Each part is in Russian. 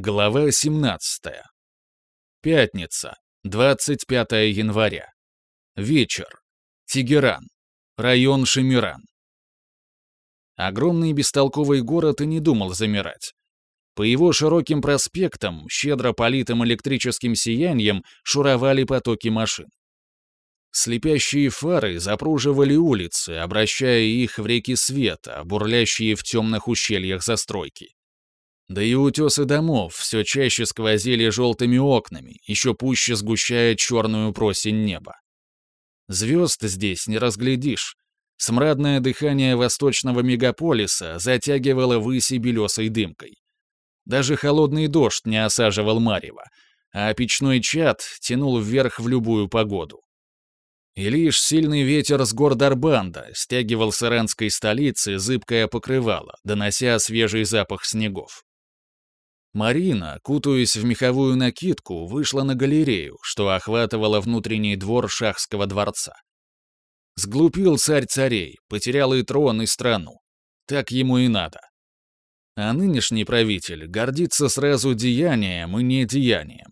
Глава 17. Пятница, 25 января. Вечер. Тегеран. Район Шемиран. Огромный бестолковый город и не думал замирать. По его широким проспектам, щедро политым электрическим сиянием, шуровали потоки машин. Слепящие фары запруживали улицы, обращая их в реки света, бурлящие в темных ущельях застройки. Да и утесы домов все чаще сквозили желтыми окнами, еще пуще сгущая черную просень неба. Звезд здесь не разглядишь. Смрадное дыхание восточного мегаполиса затягивало выси белесой дымкой. Даже холодный дождь не осаживал Марева, а печной чад тянул вверх в любую погоду. И лишь сильный ветер с гор Дарбанда стягивал с иранской столицы зыбкое покрывало, донося свежий запах снегов. Марина, кутаясь в меховую накидку, вышла на галерею, что охватывала внутренний двор шахского дворца. Сглупил царь царей, потерял и трон, и страну. Так ему и надо. А нынешний правитель гордится сразу деянием и недеянием.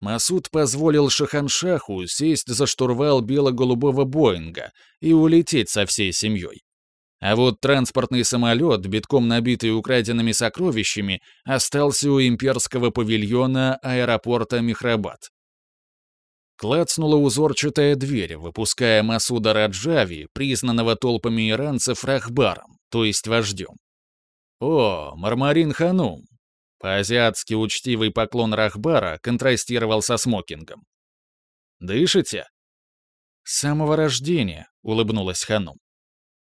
Масуд позволил Шаханшаху сесть за штурвал бело-голубого Боинга и улететь со всей семьей. А вот транспортный самолет, битком набитый украденными сокровищами, остался у имперского павильона аэропорта Михрабад. Клацнула узорчатая дверь, выпуская Масуда Раджави, признанного толпами иранцев Рахбаром, то есть вождем. «О, Мармарин Ханум!» По-азиатски учтивый поклон Рахбара контрастировал со смокингом. «Дышите?» «С самого рождения», — улыбнулась Ханум.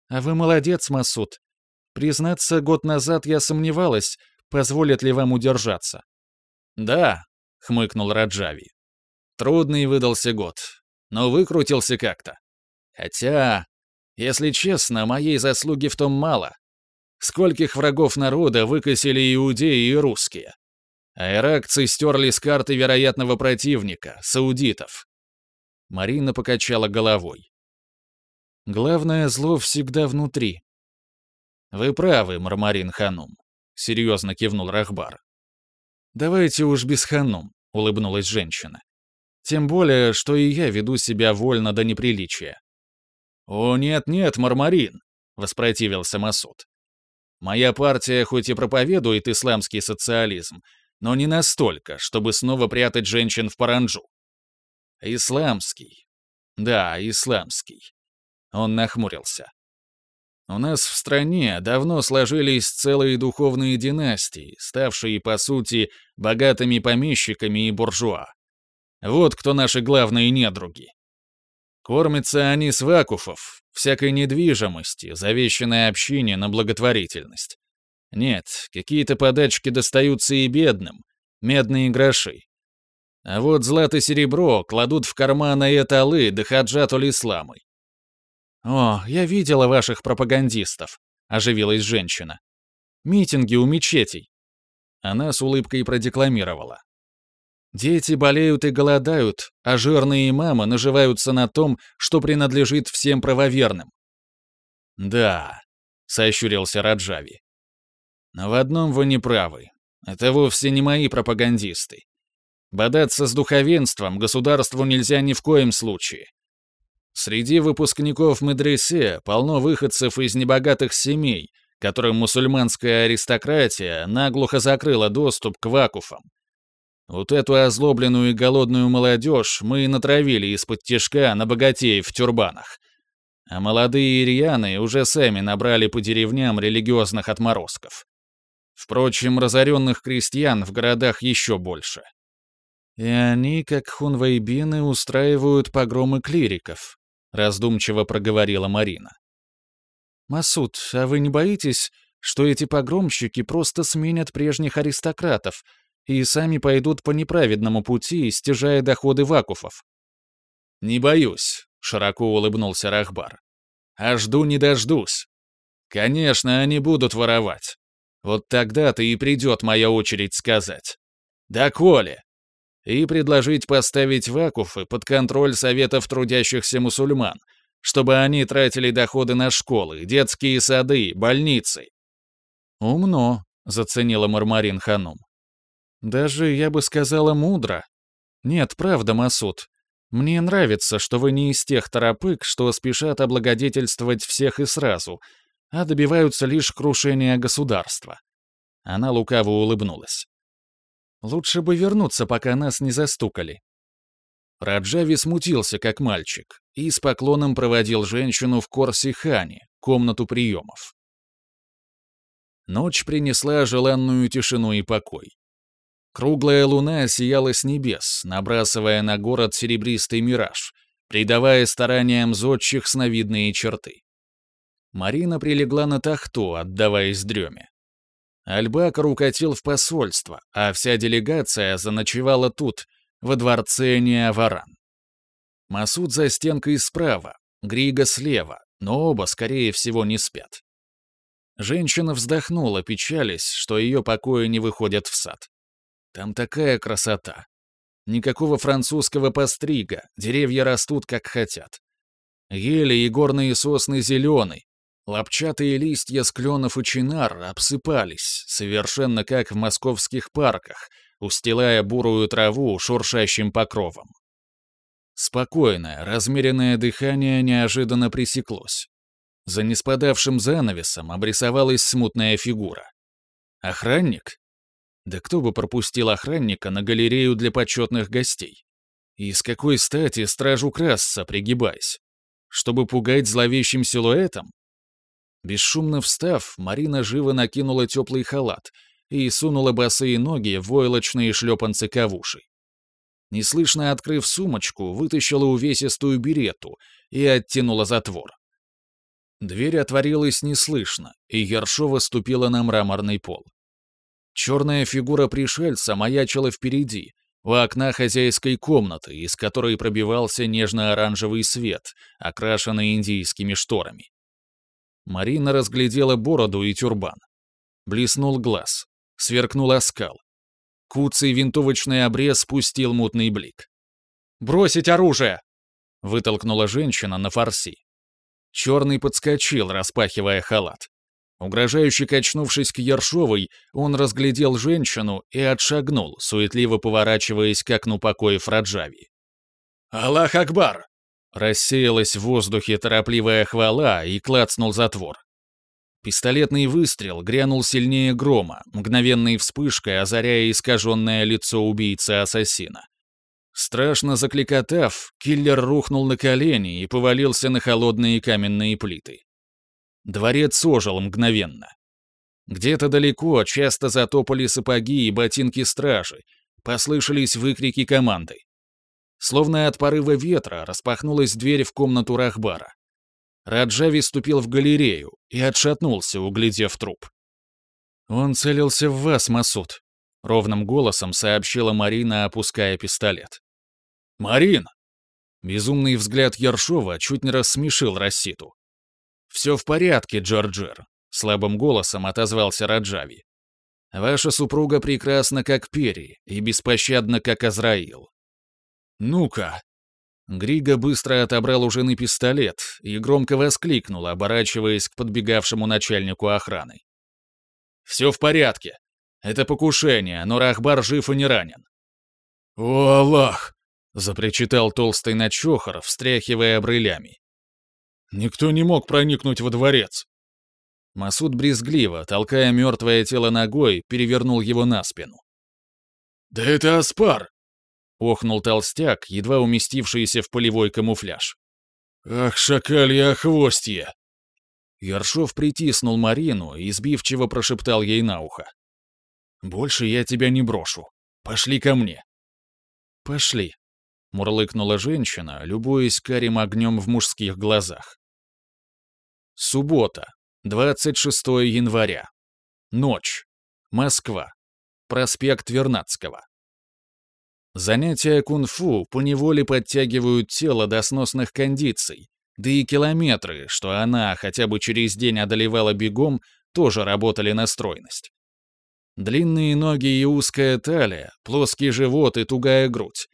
А вы молодец, Масуд. Признаться, год назад я сомневалась, позволят ли вам удержаться. Да, хмыкнул Раджави. Трудный выдался год, но выкрутился как-то. Хотя, если честно, моей заслуги в том мало. Скольких врагов народа выкосили иудеи и русские. А иракцы стерли с карты вероятного противника, саудитов. Марина покачала головой. Главное зло всегда внутри. Вы правы, Мармарин Ханум, серьезно кивнул Рахбар. Давайте уж без Ханум, улыбнулась женщина. Тем более, что и я веду себя вольно до неприличия. О, нет-нет, Мармарин, воспротивился Масуд. Моя партия хоть и проповедует исламский социализм, но не настолько, чтобы снова прятать женщин в паранджу. Исламский. Да, исламский. Он нахмурился. У нас в стране давно сложились целые духовные династии, ставшие, по сути, богатыми помещиками и буржуа. Вот кто наши главные недруги. Кормятся они с вакуфов, всякой недвижимости, завещанной общине на благотворительность. Нет, какие-то подачки достаются и бедным, медные гроши. А вот злато-серебро кладут в карманы эталы да хаджатуль исламы. «О, я видела ваших пропагандистов», — оживилась женщина. «Митинги у мечетей». Она с улыбкой продекламировала. «Дети болеют и голодают, а жирные мамы наживаются на том, что принадлежит всем правоверным». «Да», — сощурился Раджави. «Но в одном вы не правы. Это вовсе не мои пропагандисты. Бодаться с духовенством государству нельзя ни в коем случае. Среди выпускников медресе полно выходцев из небогатых семей, которым мусульманская аристократия наглухо закрыла доступ к вакуфам. Вот эту озлобленную и голодную молодежь мы и натравили из-под тяжка на богатеев в тюрбанах. А молодые ирьяны уже сами набрали по деревням религиозных отморозков. Впрочем, разоренных крестьян в городах еще больше. И они, как хунвейбины, устраивают погромы клириков, — раздумчиво проговорила Марина. «Масуд, а вы не боитесь, что эти погромщики просто сменят прежних аристократов и сами пойдут по неправедному пути, стяжая доходы вакуфов?» «Не боюсь», — широко улыбнулся Рахбар. «А жду не дождусь. Конечно, они будут воровать. Вот тогда-то и придет моя очередь сказать. Да, Коля, и предложить поставить вакуфы под контроль Советов трудящихся мусульман, чтобы они тратили доходы на школы, детские сады, больницы. «Умно», — заценила Мармарин Ханум. Даже, я бы сказала, мудро. Нет, правда, Масуд. Мне нравится, что вы не из тех торопык, что спешат облагодетельствовать всех и сразу, а добиваются лишь крушения государства. Она лукаво улыбнулась. Лучше бы вернуться, пока нас не застукали. Раджави смутился, как мальчик, и с поклоном проводил женщину в Корсихане, комнату приемов. Ночь принесла желанную тишину и покой. Круглая луна сияла с небес, набрасывая на город серебристый мираж, придавая стараниям зодчих сновидные черты. Марина прилегла на тахту, отдаваясь дреме. Альбакар укатил в посольство, а вся делегация заночевала тут, во дворце Неаваран. Масуд за стенкой справа, Грига слева, но оба, скорее всего, не спят. Женщина вздохнула, печались, что ее покои не выходят в сад. Там такая красота. Никакого французского пострига, деревья растут как хотят. Ели и горные сосны зеленый, лапчатые листья с кленов и чинар обсыпались, совершенно как в московских парках, устилая бурую траву шуршащим покровом. Спокойное, размеренное дыхание неожиданно пресеклось. За неспадавшим занавесом обрисовалась смутная фигура. Охранник? Да кто бы пропустил охранника на галерею для почетных гостей? И с какой стати стражу красться, пригибаясь? Чтобы пугать зловещим силуэтом? Бесшумно встав, Марина живо накинула теплый халат и сунула босые ноги в войлочные шлепанцы кавуши. Неслышно открыв сумочку, вытащила увесистую берету и оттянула затвор. Дверь отворилась неслышно, и Ершова ступила на мраморный пол. Черная фигура пришельца маячила впереди, у окна хозяйской комнаты, из которой пробивался нежно-оранжевый свет, окрашенный индийскими шторами. Марина разглядела бороду и тюрбан. Блеснул глаз, сверкнул оскал. Куцый винтовочный обрез спустил мутный блик. «Бросить оружие!» — вытолкнула женщина на фарси. Черный подскочил, распахивая халат. Угрожающе качнувшись к Ершовой, он разглядел женщину и отшагнул, суетливо поворачиваясь к окну покоев Раджави. «Аллах Акбар!» Рассеялась в воздухе торопливая хвала и клацнул затвор. Пистолетный выстрел грянул сильнее грома, мгновенной вспышкой озаряя искаженное лицо убийцы-ассасина. Страшно закликотав, киллер рухнул на колени и повалился на холодные каменные плиты. Дворец ожил мгновенно. Где-то далеко часто затопали сапоги и ботинки стражи, послышались выкрики команды. Словно от порыва ветра распахнулась дверь в комнату Рахбара. Раджави ступил в галерею и отшатнулся, углядев труп. «Он целился в вас, Масуд», — ровным голосом сообщила Марина, опуская пистолет. «Марин!» Безумный взгляд Ершова чуть не рассмешил Расситу. «Все в порядке, Джорджер», — слабым голосом отозвался Раджави. «Ваша супруга прекрасна, как Пери, и беспощадна, как Азраил». «Ну-ка!» Григо быстро отобрал у жены пистолет и громко воскликнул, оборачиваясь к подбегавшему начальнику охраны. «Все в порядке. Это покушение, но Рахбар жив и не ранен». «О, Аллах!» — запричитал толстый Начохор, встряхивая брылями. Никто не мог проникнуть во дворец. Масуд брезгливо, толкая мертвое тело ногой, перевернул его на спину. «Да это Аспар!» — охнул толстяк, едва уместившийся в полевой камуфляж. «Ах, шакалья хвостье!» Ершов притиснул Марину и сбивчиво прошептал ей на ухо. «Больше я тебя не брошу. Пошли ко мне». «Пошли», — мурлыкнула женщина, любуясь карим огнем в мужских глазах. Суббота, 26 января. Ночь. Москва. Проспект Вернадского. Занятия кунг-фу поневоле подтягивают тело до сносных кондиций, да и километры, что она хотя бы через день одолевала бегом, тоже работали на стройность. Длинные ноги и узкая талия, плоский живот и тугая грудь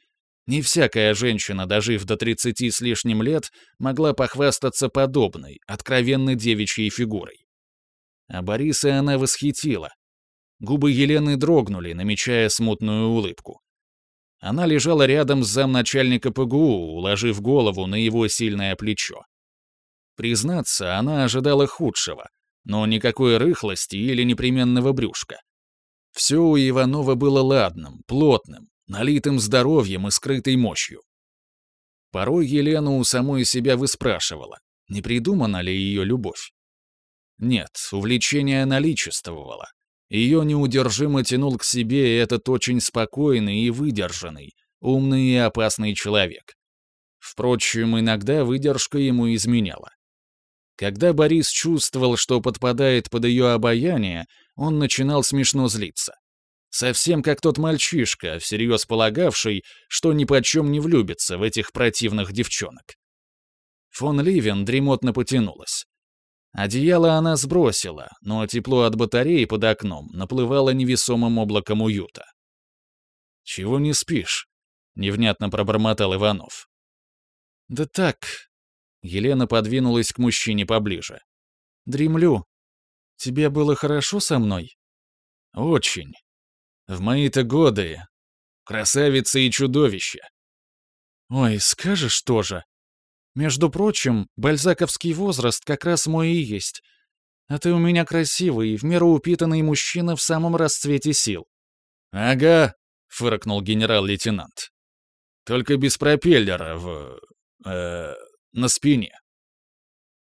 не всякая женщина, дожив до 30 с лишним лет, могла похвастаться подобной, откровенно девичьей фигурой. А Бориса она восхитила. Губы Елены дрогнули, намечая смутную улыбку. Она лежала рядом с замначальника ПГУ, уложив голову на его сильное плечо. Признаться, она ожидала худшего, но никакой рыхлости или непременного брюшка. Все у Иванова было ладным, плотным, налитым здоровьем и скрытой мощью. Порой Елена у самой себя выспрашивала, не придумана ли ее любовь. Нет, увлечение наличествовало. Ее неудержимо тянул к себе этот очень спокойный и выдержанный, умный и опасный человек. Впрочем, иногда выдержка ему изменяла. Когда Борис чувствовал, что подпадает под ее обаяние, он начинал смешно злиться. Совсем как тот мальчишка, всерьез полагавший, что ни почем не влюбится в этих противных девчонок. Фон Ливен дремотно потянулась. Одеяло она сбросила, но тепло от батареи под окном наплывало невесомым облаком уюта. «Чего не спишь?» — невнятно пробормотал Иванов. «Да так, Елена подвинулась к мужчине поближе. «Дремлю. Тебе было хорошо со мной?» «Очень. В мои-то годы. Красавица и чудовище». «Ой, скажешь тоже. Между прочим, бальзаковский возраст как раз мой и есть. А ты у меня красивый, в меру упитанный мужчина в самом расцвете сил». «Ага», — фыркнул генерал-лейтенант. «Только без пропеллера в... Э, на спине.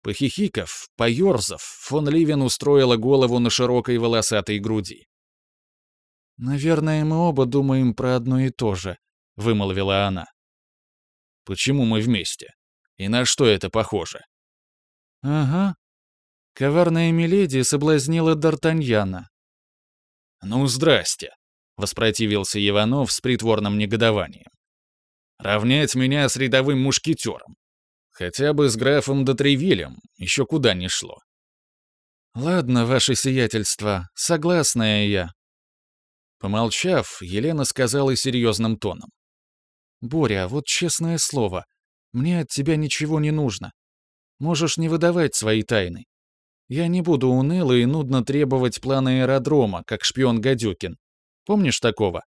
Похихиков, поерзав, фон Ливен устроила голову на широкой волосатой груди. «Наверное, мы оба думаем про одно и то же», — вымолвила она. «Почему мы вместе? И на что это похоже?» «Ага. Коварная Миледи соблазнила Д'Артаньяна». «Ну, здрасте», — воспротивился Иванов с притворным негодованием. «Равнять меня с рядовым мушкетером. Хотя бы с графом Дотревилем, еще куда не шло. «Ладно, ваше сиятельство, согласная я». Помолчав, Елена сказала серьезным тоном. «Боря, вот честное слово, мне от тебя ничего не нужно. Можешь не выдавать свои тайны. Я не буду уныло и нудно требовать плана аэродрома, как шпион Гадюкин. Помнишь такого?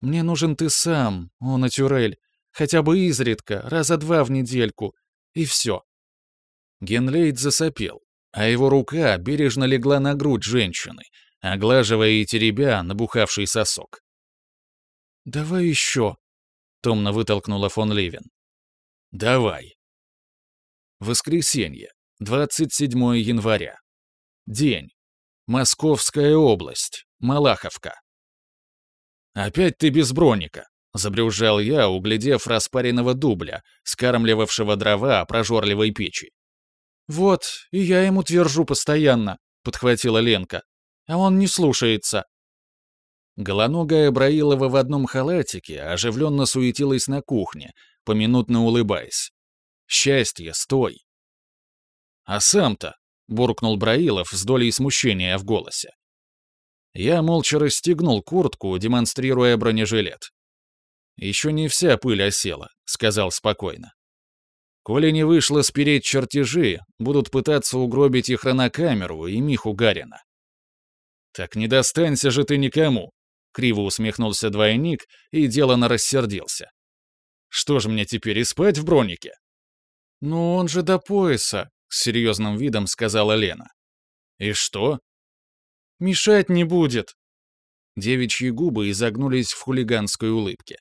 Мне нужен ты сам, о, натюрель, хотя бы изредка, раза два в недельку, и все. Генлейд засопел, а его рука бережно легла на грудь женщины, оглаживая и теребя набухавший сосок. «Давай еще», — томно вытолкнула фон Ливен. «Давай». Воскресенье, 27 января. День. Московская область. Малаховка. «Опять ты без броника», Забрюзжал я, углядев распаренного дубля, скармливавшего дрова прожорливой печи. «Вот, и я ему твержу постоянно», — подхватила Ленка. «А он не слушается». Голоногая Браилова в одном халатике оживленно суетилась на кухне, поминутно улыбаясь. «Счастье, стой!» «А сам-то?» — буркнул Браилов с долей смущения в голосе. Я молча расстегнул куртку, демонстрируя бронежилет. «Еще не вся пыль осела», — сказал спокойно. «Коли не вышло спереть чертежи, будут пытаться угробить и хронокамеру, и Миху Гарина». «Так не достанься же ты никому», — криво усмехнулся двойник и делано рассердился. «Что же мне теперь, и спать в бронике?» «Ну он же до пояса», — с серьезным видом сказала Лена. «И что?» «Мешать не будет». Девичьи губы изогнулись в хулиганской улыбке.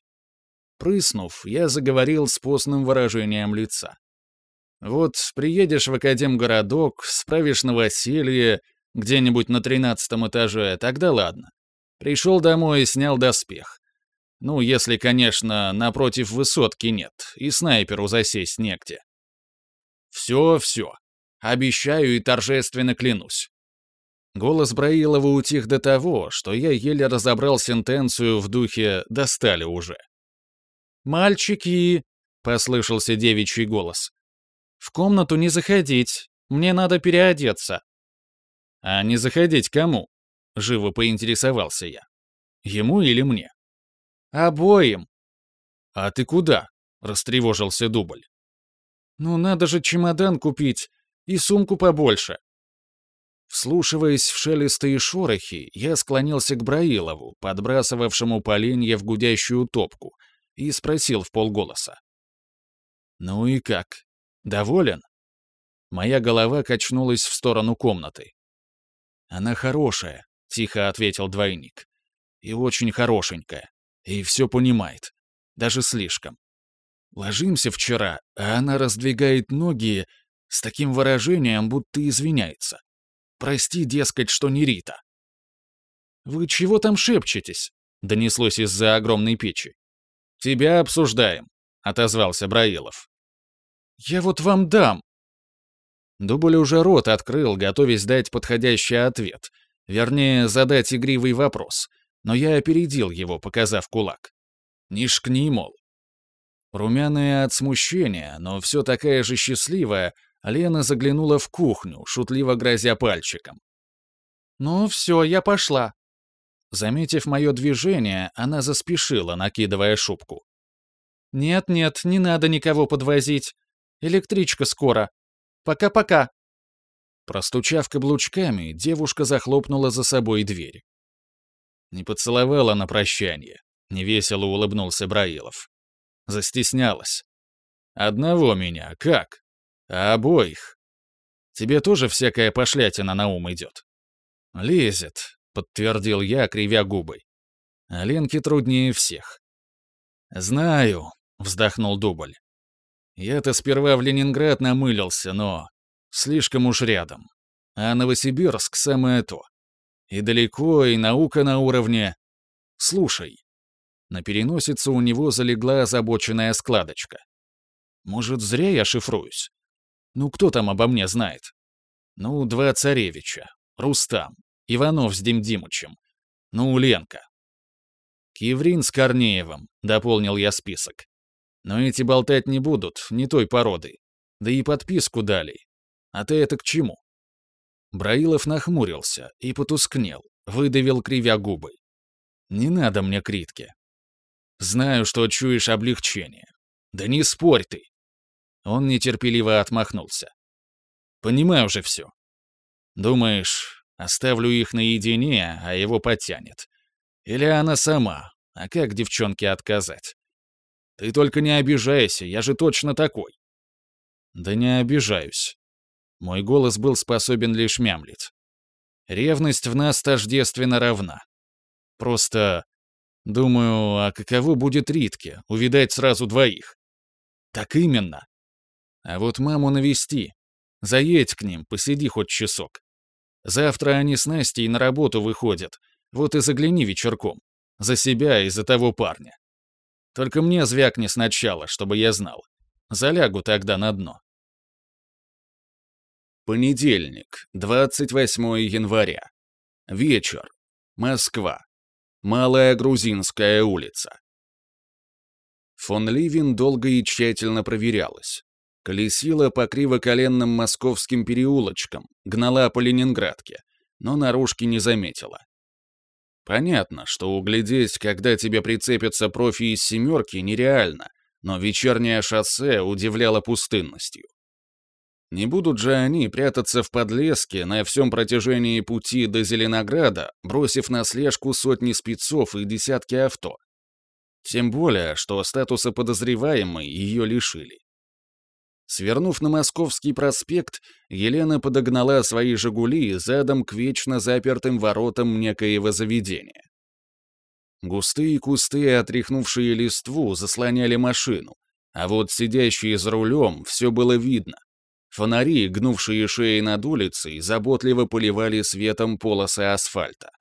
Прыснув, я заговорил с постным выражением лица. Вот приедешь в Академгородок, справишь новоселье, где-нибудь на тринадцатом этаже, тогда ладно. Пришел домой и снял доспех. Ну, если, конечно, напротив высотки нет, и снайперу засесть негде. Все, все. Обещаю и торжественно клянусь. Голос Браилова утих до того, что я еле разобрал сентенцию в духе «достали уже». «Мальчики!» — послышался девичий голос. «В комнату не заходить. Мне надо переодеться». «А не заходить кому?» — живо поинтересовался я. «Ему или мне?» «Обоим». «А ты куда?» — растревожился Дубль. «Ну надо же чемодан купить и сумку побольше». Вслушиваясь в шелесты и шорохи, я склонился к Браилову, подбрасывавшему поленья в гудящую топку, и спросил в полголоса. «Ну и как? Доволен?» Моя голова качнулась в сторону комнаты. «Она хорошая», — тихо ответил двойник. «И очень хорошенькая. И все понимает. Даже слишком. Ложимся вчера, а она раздвигает ноги с таким выражением, будто извиняется. Прости, дескать, что не Рита. «Вы чего там шепчетесь?» — донеслось из-за огромной печи. «Тебя обсуждаем», — отозвался Браилов. «Я вот вам дам!» Дубль уже рот открыл, готовясь дать подходящий ответ. Вернее, задать игривый вопрос. Но я опередил его, показав кулак. «Не шкни, мол». Румяная от смущения, но все такая же счастливая, Лена заглянула в кухню, шутливо грозя пальчиком. «Ну все, я пошла». Заметив мое движение, она заспешила, накидывая шубку. «Нет-нет, не надо никого подвозить. Электричка скоро. Пока-пока». Простучав каблучками, девушка захлопнула за собой дверь. Не поцеловала на прощание. Невесело улыбнулся Браилов. Застеснялась. «Одного меня, как?» а обоих. Тебе тоже всякая пошлятина на ум идет?» «Лезет», — подтвердил я, кривя губы. «А труднее всех». «Знаю», — вздохнул Дубль. «Я-то сперва в Ленинград намылился, но слишком уж рядом. А Новосибирск — самое то. И далеко, и наука на уровне. Слушай». На переносице у него залегла озабоченная складочка. «Может, зря я шифруюсь? Ну, кто там обо мне знает? Ну, два царевича. Рустам. Иванов с Дим Димычем. Ну, Ленка. Киврин с Корнеевым, дополнил я список. Но эти болтать не будут, не той породы. Да и подписку дали. А ты это к чему? Браилов нахмурился и потускнел, выдавил кривя губы. Не надо мне критки. Знаю, что чуешь облегчение. Да не спорь ты. Он нетерпеливо отмахнулся. «Понимаю уже все. Думаешь, оставлю их наедине, а его потянет. Или она сама, а как девчонке отказать? Ты только не обижайся, я же точно такой». «Да не обижаюсь». Мой голос был способен лишь мямлить. Ревность в нас тождественно равна. Просто думаю, а каково будет Ритке, увидать сразу двоих? Так именно. А вот маму навести. Заедь к ним, посиди хоть часок. Завтра они с Настей на работу выходят. Вот и загляни вечерком. За себя и за того парня. Только мне звякни сначала, чтобы я знал. Залягу тогда на дно. Понедельник, 28 января. Вечер. Москва. Малая Грузинская улица. Фон Ливин долго и тщательно проверялась колесила по кривоколенным московским переулочкам, гнала по Ленинградке, но наружки не заметила. Понятно, что углядеть, когда тебе прицепятся профи из «семерки», нереально, но вечернее шоссе удивляло пустынностью. Не будут же они прятаться в подлеске на всем протяжении пути до Зеленограда, бросив на слежку сотни спецов и десятки авто. Тем более, что статуса подозреваемой ее лишили. Свернув на Московский проспект, Елена подогнала свои «Жигули» задом к вечно запертым воротам некоего заведения. Густые кусты, отряхнувшие листву, заслоняли машину, а вот сидящие за рулем все было видно. Фонари, гнувшие шеи над улицей, заботливо поливали светом полосы асфальта.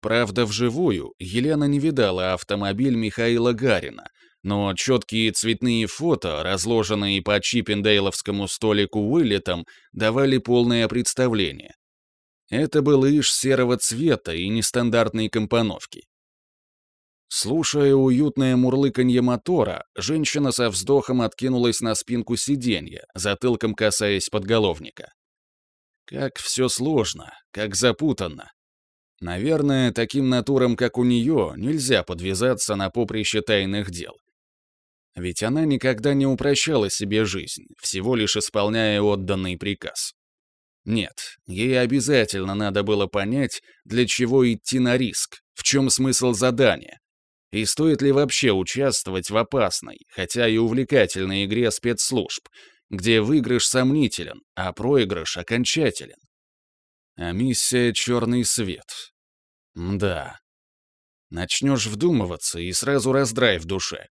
Правда, вживую Елена не видала автомобиль Михаила Гарина, но четкие цветные фото, разложенные по чиппендейловскому столику вылетом, давали полное представление. Это был иш серого цвета и нестандартной компоновки. Слушая уютное мурлыканье мотора, женщина со вздохом откинулась на спинку сиденья, затылком касаясь подголовника. Как все сложно, как запутанно. Наверное, таким натурам, как у нее, нельзя подвязаться на поприще тайных дел. Ведь она никогда не упрощала себе жизнь, всего лишь исполняя отданный приказ. Нет, ей обязательно надо было понять, для чего идти на риск, в чем смысл задания. И стоит ли вообще участвовать в опасной, хотя и увлекательной игре спецслужб, где выигрыш сомнителен, а проигрыш окончателен. А миссия «Черный свет». Да. Начнешь вдумываться, и сразу раздрай в душе.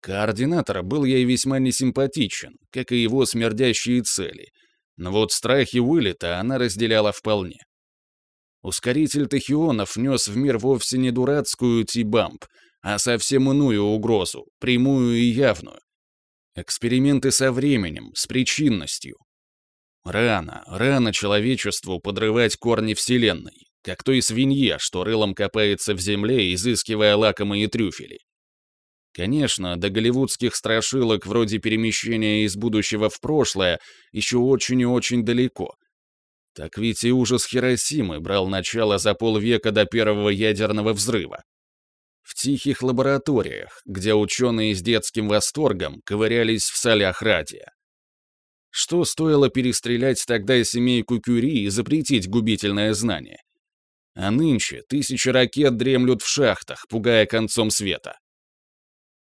Координатор был ей весьма несимпатичен, как и его смердящие цели — но вот страхи вылета она разделяла вполне. Ускоритель тахионов нес в мир вовсе не дурацкую Ти-бамп, а совсем иную угрозу, прямую и явную. Эксперименты со временем, с причинностью. Рано, рано человечеству подрывать корни Вселенной, как той свинье, что рылом копается в земле, изыскивая лакомые трюфели. Конечно, до голливудских страшилок вроде перемещения из будущего в прошлое еще очень и очень далеко. Так ведь и ужас Хиросимы брал начало за полвека до первого ядерного взрыва. В тихих лабораториях, где ученые с детским восторгом ковырялись в солях радия. Что стоило перестрелять тогда семейку Кюри и запретить губительное знание? А нынче тысячи ракет дремлют в шахтах, пугая концом света.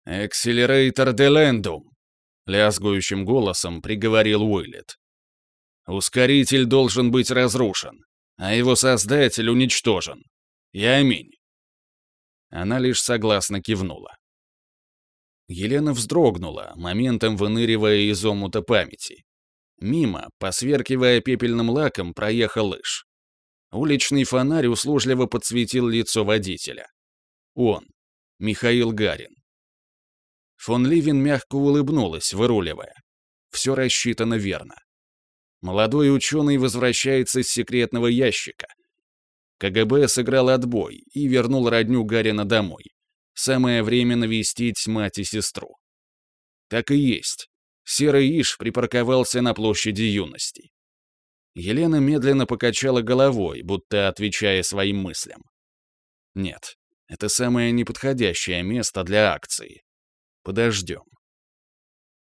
«Экселерейтор Делендум», — лязгующим голосом приговорил Уиллет. «Ускоритель должен быть разрушен, а его создатель уничтожен. И аминь». Она лишь согласно кивнула. Елена вздрогнула, моментом выныривая из омута памяти. Мимо, посверкивая пепельным лаком, проехал лыж. Уличный фонарь услужливо подсветил лицо водителя. Он, Михаил Гарин. Фон Ливин мягко улыбнулась, выруливая. Все рассчитано верно. Молодой ученый возвращается с секретного ящика. КГБ сыграл отбой и вернул родню Гарина домой. Самое время навестить мать и сестру. Так и есть. Серый Иш припарковался на площади юности. Елена медленно покачала головой, будто отвечая своим мыслям. Нет, это самое неподходящее место для акции. Подождем.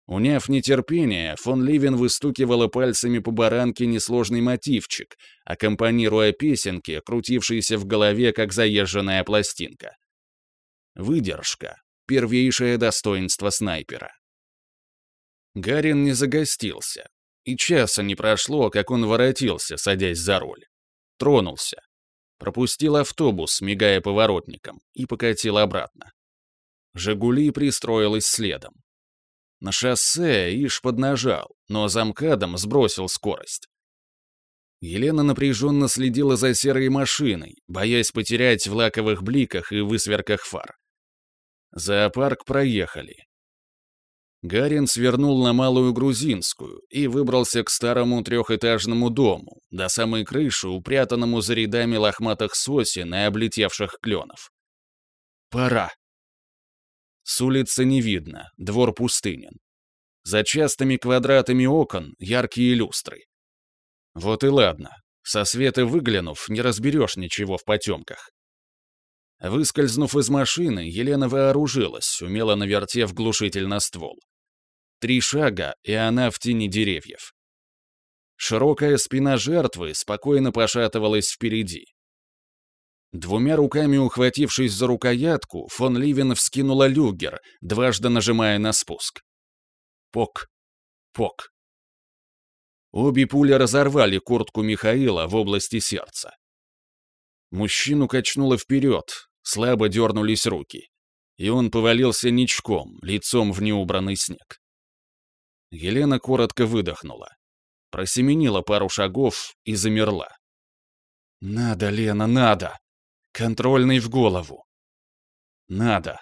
Уняв нетерпение, фон Ливен выстукивала пальцами по баранке несложный мотивчик, аккомпанируя песенке, крутившейся в голове, как заезженная пластинка. Выдержка — первейшее достоинство снайпера. Гарин не загостился, и часа не прошло, как он воротился, садясь за руль. Тронулся. Пропустил автобус, мигая поворотником, и покатил обратно. «Жигули» пристроилась следом. На шоссе Иш поднажал, но замкадом сбросил скорость. Елена напряженно следила за серой машиной, боясь потерять в лаковых бликах и высверках фар. Зоопарк проехали. Гарин свернул на Малую Грузинскую и выбрался к старому трехэтажному дому, до самой крыши, упрятанному за рядами лохматых сосен и облетевших кленов. «Пора», с улицы не видно, двор пустынен. За частыми квадратами окон яркие люстры. Вот и ладно, со света выглянув, не разберешь ничего в потемках. Выскользнув из машины, Елена вооружилась, умело навертев глушитель на ствол. Три шага, и она в тени деревьев. Широкая спина жертвы спокойно пошатывалась впереди. Двумя руками ухватившись за рукоятку, фон Ливен вскинула люгер, дважды нажимая на спуск. Пок. Пок. Обе пули разорвали куртку Михаила в области сердца. Мужчину качнуло вперед, слабо дернулись руки, и он повалился ничком, лицом в неубранный снег. Елена коротко выдохнула, просеменила пару шагов и замерла. «Надо, Лена, надо!» Контрольный в голову. Надо.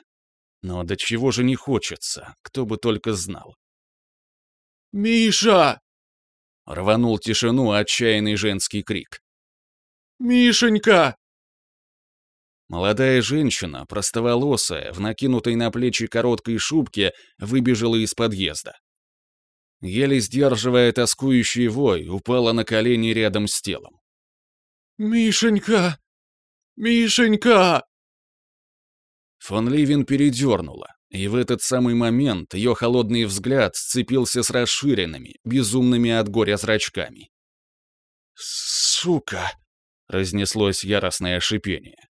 Но до чего же не хочется, кто бы только знал. «Миша!» Рванул тишину отчаянный женский крик. «Мишенька!» Молодая женщина, простоволосая, в накинутой на плечи короткой шубке, выбежала из подъезда. Еле сдерживая тоскующий вой, упала на колени рядом с телом. «Мишенька!» «Мишенька!» Фон Ливен передернула, и в этот самый момент ее холодный взгляд сцепился с расширенными, безумными от горя зрачками. «Сука!» — разнеслось яростное шипение.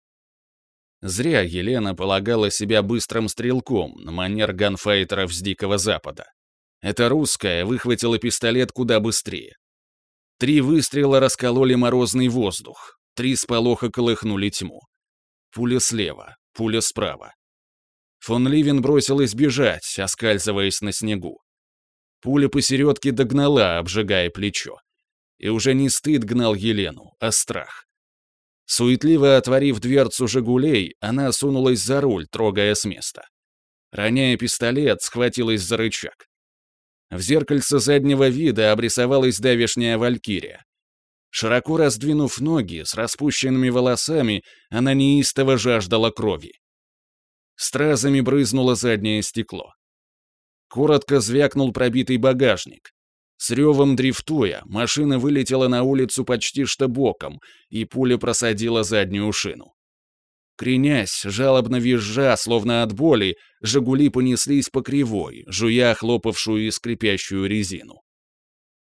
Зря Елена полагала себя быстрым стрелком на манер ганфайтеров с Дикого Запада. Эта русская выхватила пистолет куда быстрее. Три выстрела раскололи морозный воздух, три сполоха колыхнули тьму. Пуля слева, пуля справа. Фон Ливен бросилась бежать, оскальзываясь на снегу. Пуля посередке догнала, обжигая плечо. И уже не стыд гнал Елену, а страх. Суетливо отворив дверцу «Жигулей», она сунулась за руль, трогая с места. Роняя пистолет, схватилась за рычаг. В зеркальце заднего вида обрисовалась давешняя валькирия. Широко раздвинув ноги, с распущенными волосами, она неистово жаждала крови. Стразами брызнуло заднее стекло. Коротко звякнул пробитый багажник. С ревом дрифтуя, машина вылетела на улицу почти что боком, и пуля просадила заднюю шину. Кренясь, жалобно визжа, словно от боли, «Жигули» понеслись по кривой, жуя хлопавшую и скрипящую резину.